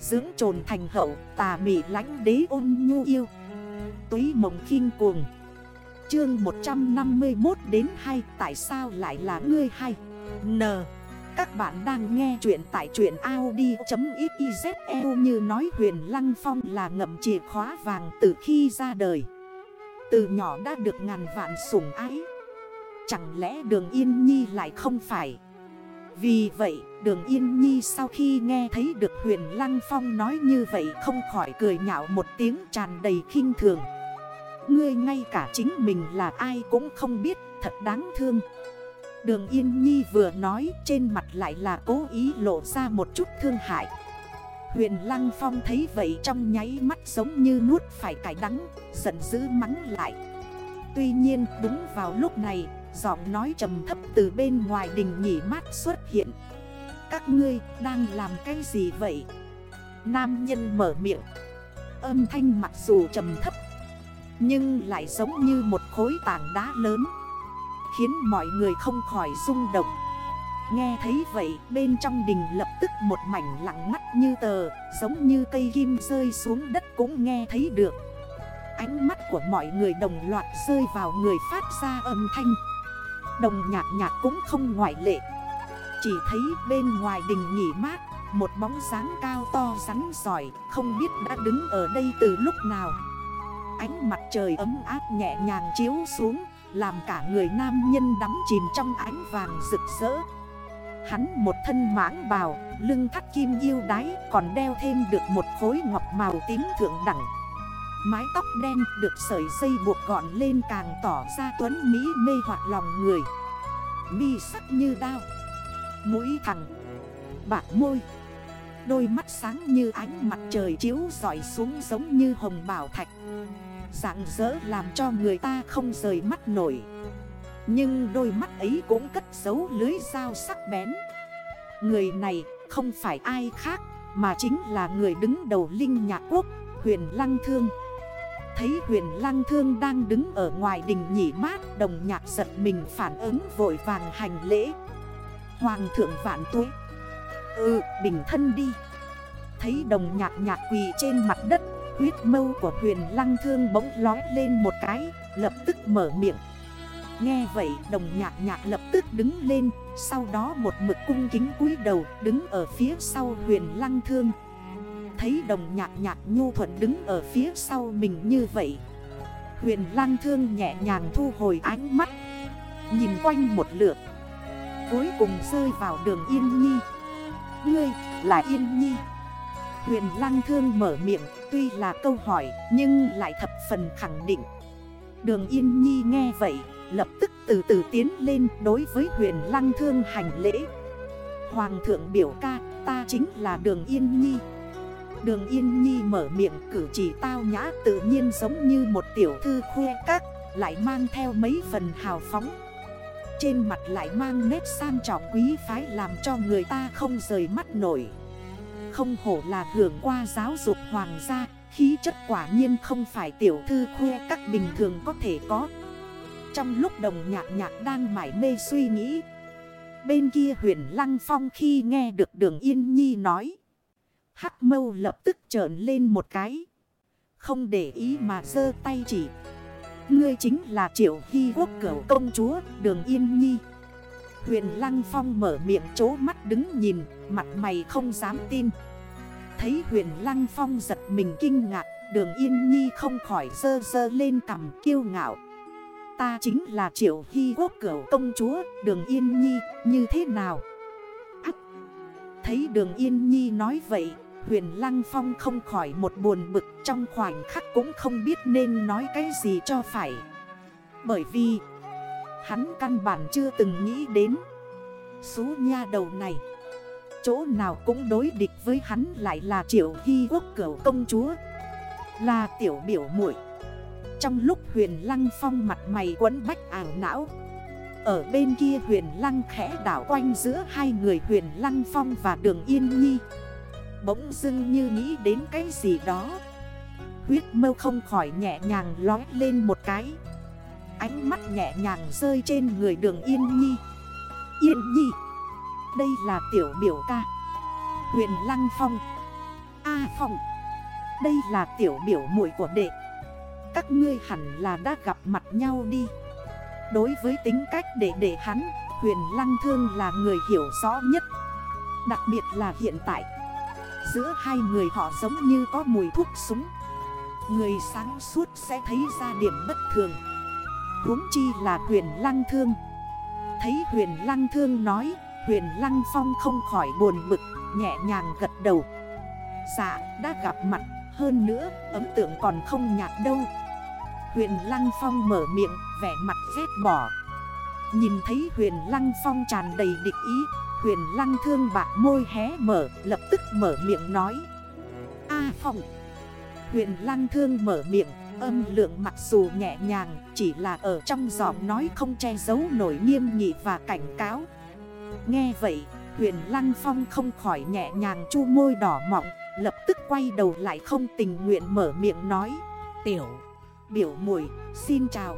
Dưỡng trồn thành hậu, tà mị lánh đế ôn nhu yêu. Túy mộng khinh cuồng. Chương 151 đến 2 Tại sao lại là ngươi hay N. Các bạn đang nghe chuyện tại chuyện Audi.xyzeo Như nói huyền Lăng Phong là ngậm chìa khóa vàng từ khi ra đời. Từ nhỏ đã được ngàn vạn sủng ái. Chẳng lẽ đường Yên Nhi lại không phải vì vậy, đường Yên Nhi sau khi nghe thấy được huyền Lăng Phong nói như vậy Không khỏi cười nhạo một tiếng tràn đầy khinh thường. Ngươi ngay cả chính mình là ai cũng không biết, Thật đáng thương. Đường Yên Nhi vừa nói, trên mặt lại là cố ý lộ ra một chút thương hại. Huyền Lăng Phong thấy vậy trong nháy mắt giống như nuốt phải cải đắng, Giận dữ mắng lại. Tuy nhiên, đúng vào lúc này Giọng nói trầm thấp từ bên ngoài đình nhỉ mát xuất hiện. Các ngươi đang làm cái gì vậy? Nam nhân mở miệng. Âm thanh mặc dù trầm thấp, Nhưng lại giống như một khối tảng đá lớn, Khiến mọi người không khỏi rung động. Nghe thấy vậy, bên trong đình lập tức một mảnh lặng mắt như tờ, Giống như cây kim rơi xuống đất cũng nghe thấy được. Ánh mắt của mọi người đồng loạt rơi vào người phát ra âm thanh. Đồng nhạc nhạc cũng không ngoại lệ. Chỉ thấy bên ngoài đình nghỉ mát, Một bóng dáng cao to rắn giỏi, Không biết đã đứng ở đây từ lúc nào. Ánh mặt trời ấm áp nhẹ nhàng chiếu xuống, Làm cả người nam nhân đắm chìm trong ánh vàng rực rỡ. Hắn một thân mãng bào, Lưng thắt kim yêu đáy Còn đeo thêm được một khối ngọc màu tím thượng đẳng. Mái tóc đen được sợi dây buộc gọn lên càng tỏ ra tuấn Mỹ mê hoặc lòng người. Mi sắc như đao, Mũi thẳng, Bạc môi, Đôi mắt sáng như ánh mặt trời chiếu dọi xuống giống như hồng bảo thạch. Dạng dỡ làm cho người ta không rời mắt nổi. Nhưng đôi mắt ấy cũng cất giấu lưới dao sắc bén. Người này không phải ai khác, Mà chính là người đứng đầu Linh Nhạc Quốc, Huyền Lăng Thương. Thấy huyền lăng thương đang đứng ở ngoài đình nhỉ mát, Đồng nhạc giật mình phản ứng vội vàng hành lễ. Hoàng thượng vạn tuế. Ừ bình thân đi. Thấy đồng nhạc nhạc quỳ trên mặt đất, Huyết mâu của huyền lăng thương bỗng lói lên một cái, Lập tức mở miệng. Nghe vậy, đồng nhạc nhạc lập tức đứng lên, Sau đó một mực cung kính cúi đầu, đứng ở phía sau huyền lăng thương. Thấy đồng nhạc nhạc nhu thuận đứng ở phía sau mình như vậy. Huyền lang thương nhẹ nhàng thu hồi ánh mắt, Nhìn quanh một lượt, Cuối cùng rơi vào đường Yên Nhi. Ngươi là Yên Nhi? Huyền lang thương mở miệng, Tuy là câu hỏi, nhưng lại thập phần khẳng định. Đường Yên Nhi nghe vậy, Lập tức từ từ tiến lên đối với huyền lăng thương hành lễ. Hoàng thượng biểu ca, ta chính là đường Yên Nhi. Đường Yên Nhi mở miệng cử chỉ tao nhã tự nhiên giống như một tiểu thư khuê các, Lại mang theo mấy phần hào phóng. Trên mặt lại mang nét sang trọng quý phái làm cho người ta không rời mắt nổi. Không hổ là hưởng qua giáo dục hoàng gia, Khí chất quả nhiên không phải tiểu thư khuê các bình thường có thể có. Trong lúc đồng nhạc nhạc đang mải mê suy nghĩ, Bên kia huyền Lăng Phong khi nghe được đường Yên Nhi nói Hắc mâu lập tức trởn lên một cái. Không để ý mà dơ tay chỉ. Ngươi chính là triệu hy quốc cửu công chúa đường yên nhi. Huyền Lăng Phong mở miệng chố mắt đứng nhìn, mặt mày không dám tin. Thấy huyền Lăng Phong giật mình kinh ngạc, đường yên nhi không khỏi dơ dơ lên cầm kiêu ngạo. Ta chính là triệu hy quốc cửu công chúa, đường yên nhi, như thế nào? Ác! Thấy đường yên nhi nói vậy, Huyền Lăng Phong không khỏi một buồn bực, trong khoảnh khắc cũng không biết nên nói cái gì cho phải. Bởi vì, hắn căn bản chưa từng nghĩ đến, xú nha đầu này, Chỗ nào cũng đối địch với hắn lại là triệu hy quốc cửu công chúa, Là tiểu biểu muội Trong lúc huyền lăng phong mặt mày quấn bách ảo não, Ở bên kia huyền lăng khẽ đảo quanh giữa hai người huyền lăng phong và đường yên nhi Bỗng dưng như nghĩ đến cái gì đó. Huyết mâu không khỏi nhẹ nhàng lói lên một cái. Ánh mắt nhẹ nhàng rơi trên người đường Yên Nhi. Yên Nhi, Đây là tiểu biểu ca. Huyền Lăng Phong. A A Phong, Đây là tiểu biểu muội của đệ. Các ngươi hẳn là đã gặp mặt nhau đi. Đối với tính cách đệ đệ hắn, Huyền Lăng Thương là người hiểu rõ nhất. Đặc biệt là hiện tại. Giữa hai người họ giống như có mùi thuốc súng. Người sáng suốt sẽ thấy ra điểm bất thường. Huống chi là huyền lăng thương. Thấy huyền lăng thương nói, Huyền lăng phong không khỏi buồn bực, Nhẹ nhàng gật đầu. Dạ đã gặp mặt, Hơn nữa, ấm tượng còn không nhạt đâu. Huyền lăng phong mở miệng, Vẻ mặt ghét bỏ. Nhìn thấy huyền lăng phong tràn đầy địch ý Huyền lăng thương bạc môi hé mở Lập tức mở miệng nói. A phong. Huyền lăng thương mở miệng Âm lượng mặc dù nhẹ nhàng Chỉ là ở trong giọng nói không che giấu nổi nghiêm nghị và cảnh cáo. Nghe vậy Huyền lăng phong không khỏi nhẹ nhàng chu môi đỏ mọng Lập tức quay đầu lại không tình nguyện mở miệng nói. Tiểu. Biểu mùi xin chào